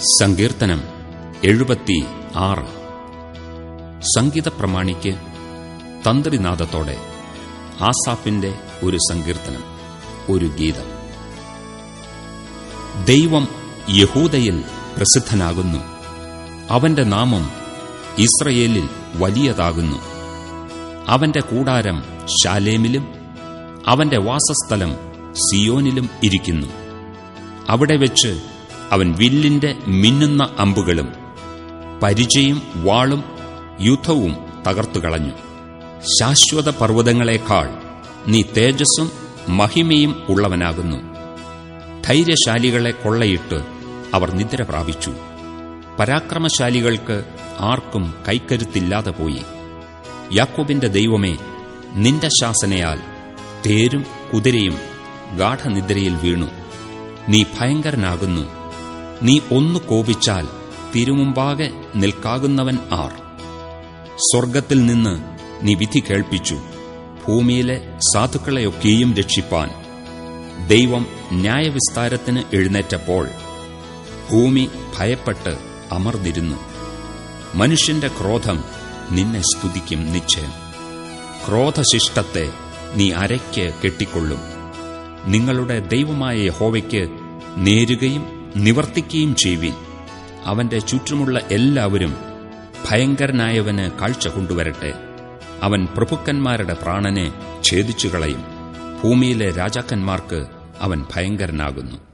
സങ്കീർത്തനം എഴുപത്തി ആറ് സംഗീത പ്രമാണിക്ക് തന്ത്രിനാഥത്തോടെ ആസാഫിന്റെ ഒരു സങ്കീർത്തനം ഒരു ഗീതം. ദൈവം യഹൂദയിൽ പ്രസിദ്ധനാകുന്നു. അവന്റെ നാമം ഇസ്രയേലിൽ വലിയതാകുന്നു. അവന്റെ കൂടാരം ശാലേമിലും അവന്റെ വാസസ്ഥലം സിയോനിലും ഇരിക്കുന്നു. അവിടെ വെച്ച് അവൻ വില്ലിന്റെ മിന്നുന്ന അമ്പുകളും പരിചയും വാളും യുദ്ധവും തകർത്തു കളഞ്ഞു. ശാശ്വത പർവതങ്ങളെക്കാൾ നീ തേജസ്സും മഹിമയും ഉള്ളവനാകുന്നു. ധൈര്യശാലികളെ കൊള്ളയിട്ട് അവർ നിദ്ര പ്രാപിച്ചു. പരാക്രമശാലികൾക്ക് ആർക്കും കൈക്കരുത്തില്ലാതെ പോയി. യാക്കോബിന്റെ ദൈവമേ നിന്റെ ശാസനയാൽ തേരും കുതിരയും ഗാഠനിദ്രയിൽ വീണു. നീ ഭയങ്കരനാകുന്നു. നീ ഒന്നു കോപിച്ചാൽ തിരുമുമ്പാകെ നിൽക്കാകുന്നവൻ ആർ. സ്വർഗത്തിൽ നിന്ന് നീ വിധി കേൾപ്പിച്ചു. ഭൂമിയിലെ സാധുക്കളെയൊക്കെയും രക്ഷിപ്പാൻ. ദൈവം ന്യായവിസ്താരത്തിന് എഴുന്നേറ്റപ്പോൾ ഭൂമി ഭയപ്പെട്ട് അമർന്നിരുന്നു. മനുഷ്യന്റെ ക്രോധം നിന്നെ സ്തുതിക്കും നിശ്ചയം. ക്രോധശിഷ്ടത്തെ നീ അരയ്ക്ക് കെട്ടിക്കൊള്ളും. നിങ്ങളുടെ ദൈവമായ ഹോവയ്ക്ക് നേരുകയും നിവർത്തിക്കുകയും ചെയ്യുവിൻ. അവന്റെ ചുറ്റുമുള്ള എല്ലാവരും ഭയങ്കരനായവന് കാഴ്ച കൊണ്ടുവരട്ടെ. അവൻ പ്രഭുക്കന്മാരുടെ പ്രാണനെ ഛേദിച്ചുകളയും. ഭൂമിയിലെ രാജാക്കന്മാർക്ക് അവൻ ഭയങ്കരനാകുന്നു.